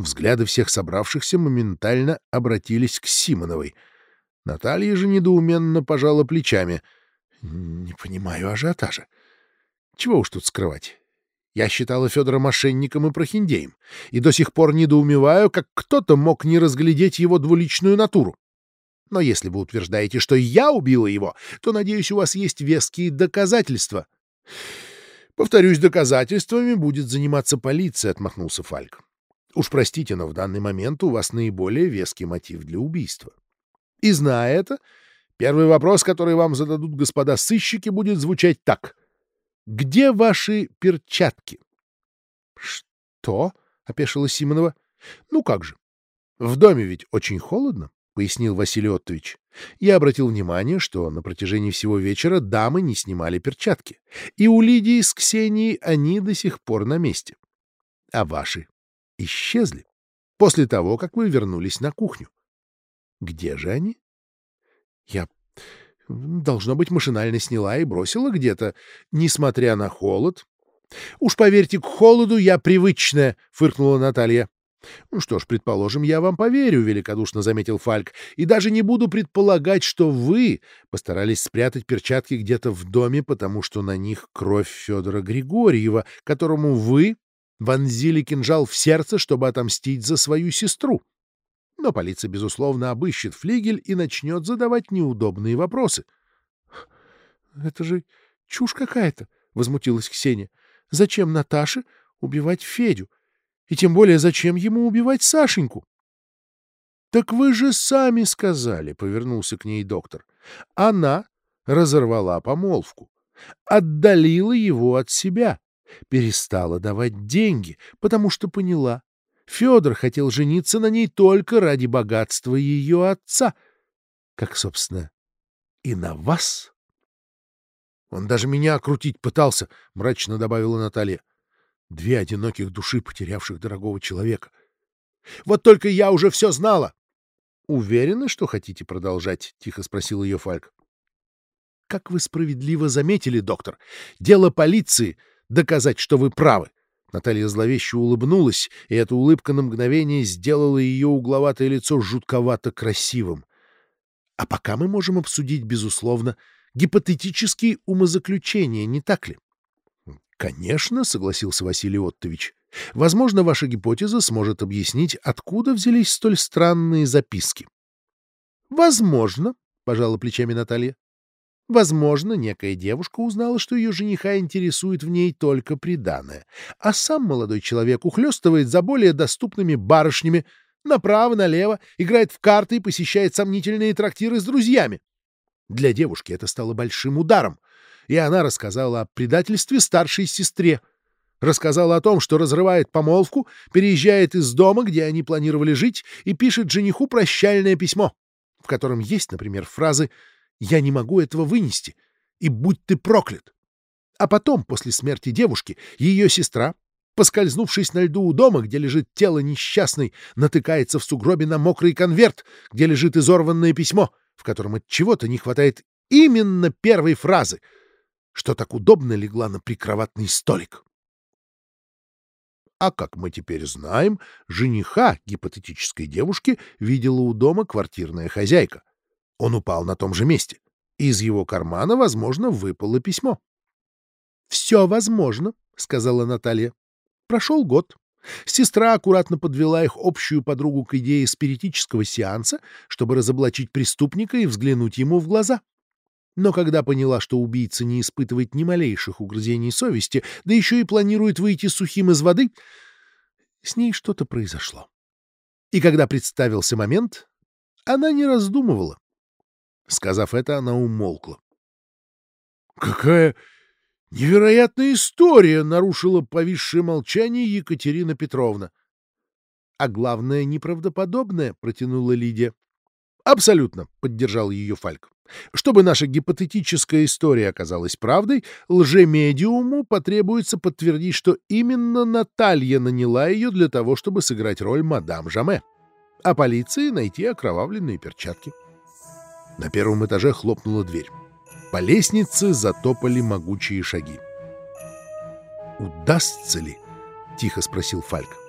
Взгляды всех собравшихся моментально обратились к Симоновой. Наталья же недоуменно пожала плечами. — Не понимаю ажиотажа. Чего уж тут скрывать. Я считала Федора мошенником и прохиндеем, и до сих пор недоумеваю, как кто-то мог не разглядеть его двуличную натуру. Но если вы утверждаете, что я убила его, то, надеюсь, у вас есть веские доказательства. — Повторюсь, доказательствами будет заниматься полиция, — отмахнулся Фальк. — Уж простите, но в данный момент у вас наиболее веский мотив для убийства. И зная это, первый вопрос, который вам зададут господа сыщики, будет звучать так. «Где ваши перчатки?» «Что?» — опешила Симонова. «Ну как же. В доме ведь очень холодно. — пояснил Василий Оттович. Я обратил внимание, что на протяжении всего вечера дамы не снимали перчатки, и у Лидии с Ксенией они до сих пор на месте. А ваши исчезли после того, как вы вернулись на кухню. Где же они? Я, должно быть, машинально сняла и бросила где-то, несмотря на холод. Уж поверьте, к холоду я привычная, — фыркнула Наталья. — Ну что ж, предположим, я вам поверю, — великодушно заметил Фальк, — и даже не буду предполагать, что вы постарались спрятать перчатки где-то в доме, потому что на них кровь Федора Григорьева, которому вы вонзили кинжал в сердце, чтобы отомстить за свою сестру. Но полиция, безусловно, обыщет флигель и начнет задавать неудобные вопросы. — Это же чушь какая-то, — возмутилась Ксения. — Зачем Наташе убивать Федю? — и тем более, зачем ему убивать Сашеньку? — Так вы же сами сказали, — повернулся к ней доктор. Она разорвала помолвку, отдалила его от себя, перестала давать деньги, потому что поняла. Федор хотел жениться на ней только ради богатства ее отца, как, собственно, и на вас. — Он даже меня окрутить пытался, — мрачно добавила Наталья. Две одиноких души, потерявших дорогого человека. Вот только я уже все знала. — Уверены, что хотите продолжать? — тихо спросил ее Фальк. — Как вы справедливо заметили, доктор, дело полиции — доказать, что вы правы. Наталья зловеще улыбнулась, и эта улыбка на мгновение сделала ее угловатое лицо жутковато красивым. А пока мы можем обсудить, безусловно, гипотетические умозаключения, не так ли? «Конечно», — согласился Василий Оттович. «Возможно, ваша гипотеза сможет объяснить, откуда взялись столь странные записки». «Возможно», — пожала плечами Наталья. Возможно, некая девушка узнала, что ее жениха интересует в ней только приданое, а сам молодой человек ухлёстывает за более доступными барышнями, направо-налево, играет в карты и посещает сомнительные трактиры с друзьями. Для девушки это стало большим ударом и она рассказала о предательстве старшей сестре. Рассказала о том, что разрывает помолвку, переезжает из дома, где они планировали жить, и пишет жениху прощальное письмо, в котором есть, например, фразы «Я не могу этого вынести» и «Будь ты проклят». А потом, после смерти девушки, ее сестра, поскользнувшись на льду у дома, где лежит тело несчастной, натыкается в сугробе на мокрый конверт, где лежит изорванное письмо, в котором от чего-то не хватает именно первой фразы — что так удобно легла на прикроватный столик. А как мы теперь знаем, жениха гипотетической девушки видела у дома квартирная хозяйка. Он упал на том же месте. Из его кармана, возможно, выпало письмо. — Все возможно, — сказала Наталья. Прошел год. Сестра аккуратно подвела их общую подругу к идее спиритического сеанса, чтобы разоблачить преступника и взглянуть ему в глаза. Но когда поняла, что убийца не испытывает ни малейших угрызений совести, да еще и планирует выйти сухим из воды, с ней что-то произошло. И когда представился момент, она не раздумывала. Сказав это, она умолкла. «Какая невероятная история!» — нарушила повисшее молчание Екатерина Петровна. «А главное, неправдоподобное», — протянула Лидия. «Абсолютно», — поддержал ее Фальк. Чтобы наша гипотетическая история оказалась правдой, лжемедиуму потребуется подтвердить, что именно Наталья наняла ее для того, чтобы сыграть роль мадам Жаме, а полиции найти окровавленные перчатки. На первом этаже хлопнула дверь. По лестнице затопали могучие шаги. «Удастся ли?» — тихо спросил Фальк.